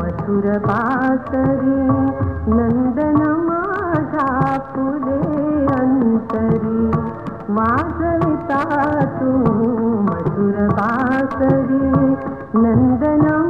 मधुरबारी नन्दन मापुरे अन्तरी माजयता मधुर मारि नन्दन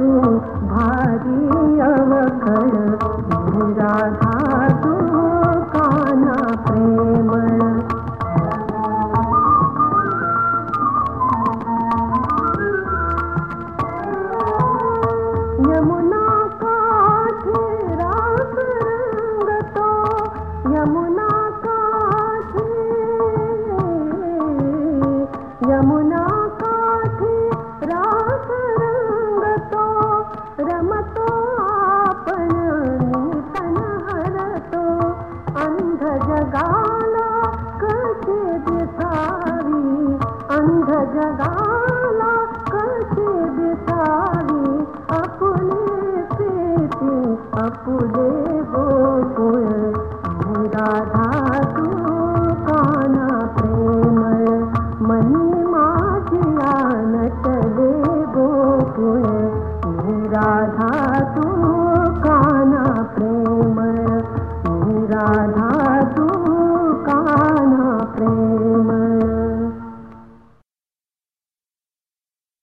तू भारी अवकल राधा तू काना प्रेम। यमुना का राग रंग तो यमुना काठ यमुना